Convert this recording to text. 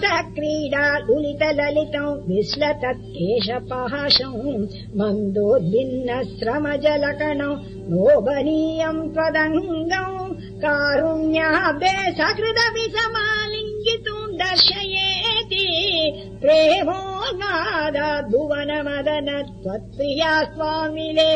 स क्रीडा लुलित ललितौ विश्लतत् एष मन्दोद्भिन्न श्रम जलकणौ नोबनीयम् त्वदङ्गम् कारुण्याभे सकृदपि समालिङ्गितुम् दर्शयेति प्रेमोऽद भुवन मदन त्वत्प्रिया स्वामिले